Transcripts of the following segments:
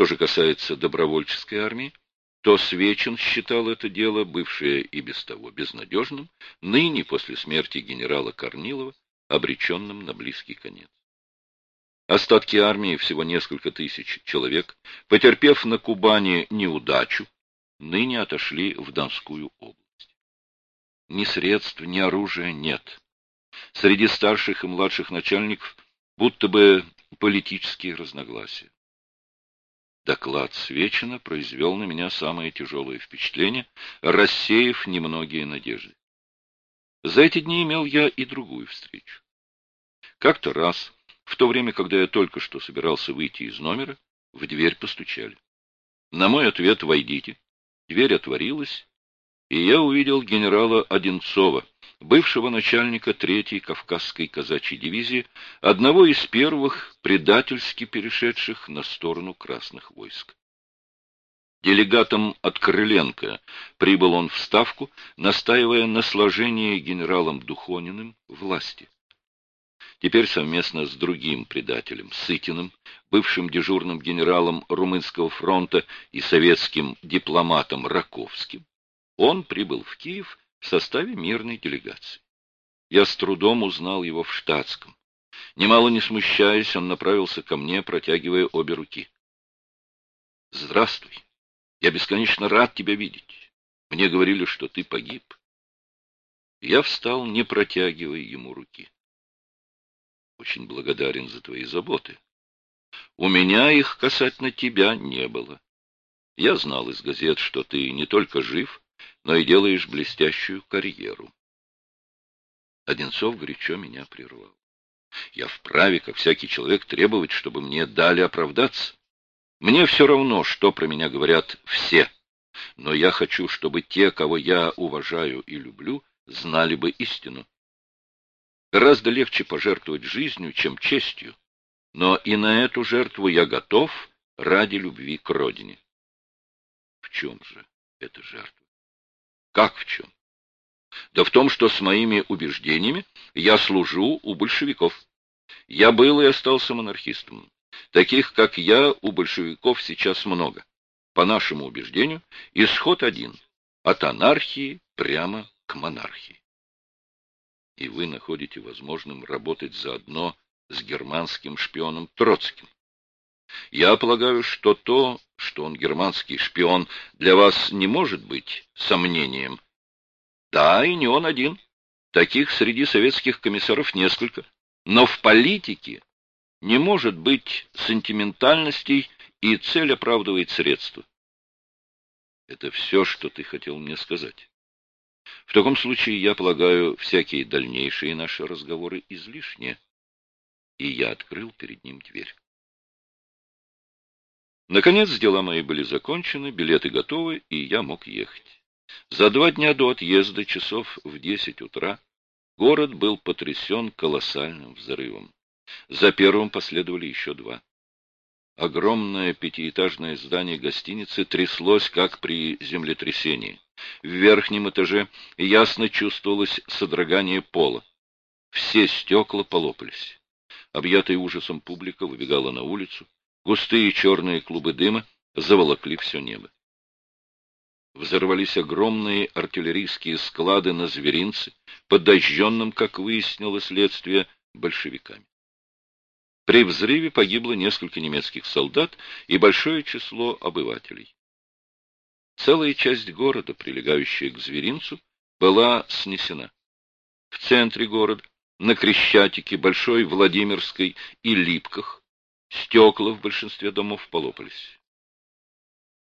Что же касается добровольческой армии, то Свечин считал это дело, бывшее и без того безнадежным, ныне, после смерти генерала Корнилова, обреченным на близкий конец. Остатки армии, всего несколько тысяч человек, потерпев на Кубани неудачу, ныне отошли в Донскую область. Ни средств, ни оружия нет. Среди старших и младших начальников будто бы политические разногласия. Доклад Свечина произвел на меня самое тяжелое впечатление, рассеяв немногие надежды. За эти дни имел я и другую встречу. Как-то раз, в то время, когда я только что собирался выйти из номера, в дверь постучали. На мой ответ «Войдите». Дверь отворилась, и я увидел генерала Одинцова, бывшего начальника третьей Кавказской казачьей дивизии, одного из первых предательски перешедших на сторону красных войск. Делегатом от Крыленко прибыл он в Ставку, настаивая на сложении генералом Духониным власти. Теперь совместно с другим предателем, Сытиным, бывшим дежурным генералом Румынского фронта и советским дипломатом Раковским, он прибыл в Киев в составе мирной делегации. Я с трудом узнал его в штатском. Немало не смущаясь, он направился ко мне, протягивая обе руки. — Здравствуй. Я бесконечно рад тебя видеть. Мне говорили, что ты погиб. Я встал, не протягивая ему руки. Очень благодарен за твои заботы. У меня их касательно тебя не было. Я знал из газет, что ты не только жив, но и делаешь блестящую карьеру. Одинцов горячо меня прервал. Я вправе, как всякий человек, требовать, чтобы мне дали оправдаться. Мне все равно, что про меня говорят все, но я хочу, чтобы те, кого я уважаю и люблю, знали бы истину. Гораздо легче пожертвовать жизнью, чем честью, но и на эту жертву я готов ради любви к родине. В чем же эта жертва? Как в чем? Да в том, что с моими убеждениями я служу у большевиков. Я был и остался монархистом. Таких, как я, у большевиков сейчас много. По нашему убеждению, исход один — от анархии прямо к монархии. И вы находите возможным работать заодно с германским шпионом Троцким. Я полагаю, что то, что он германский шпион, для вас не может быть сомнением. Да, и не он один. Таких среди советских комиссаров несколько. Но в политике не может быть сентиментальностей, и цель оправдывает средства. Это все, что ты хотел мне сказать. В таком случае, я полагаю, всякие дальнейшие наши разговоры излишни. И я открыл перед ним дверь. Наконец дела мои были закончены, билеты готовы, и я мог ехать. За два дня до отъезда, часов в десять утра, город был потрясен колоссальным взрывом. За первым последовали еще два. Огромное пятиэтажное здание гостиницы тряслось, как при землетрясении. В верхнем этаже ясно чувствовалось содрогание пола. Все стекла полопались. Объятая ужасом публика выбегала на улицу. Густые черные клубы дыма заволокли все небо. Взорвались огромные артиллерийские склады на зверинце, подожженным, как выяснило следствие, большевиками. При взрыве погибло несколько немецких солдат и большое число обывателей. Целая часть города, прилегающая к зверинцу, была снесена. В центре города, на Крещатике, Большой Владимирской и Липках Стекла в большинстве домов полопались.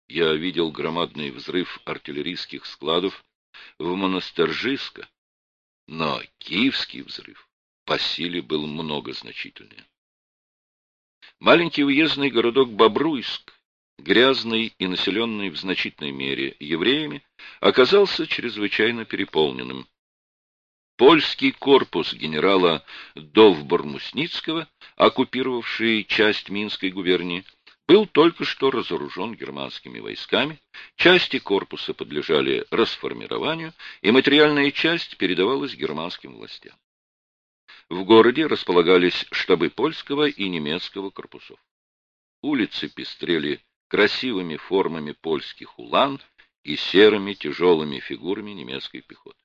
Я видел громадный взрыв артиллерийских складов в Монастыржиско, но киевский взрыв по силе был много значительнее. Маленький уездный городок Бобруйск, грязный и населенный в значительной мере евреями, оказался чрезвычайно переполненным. Польский корпус генерала Довбор-Мусницкого, оккупировавший часть Минской губернии, был только что разоружен германскими войсками, части корпуса подлежали расформированию, и материальная часть передавалась германским властям. В городе располагались штабы польского и немецкого корпусов. Улицы пестрели красивыми формами польских улан и серыми тяжелыми фигурами немецкой пехоты.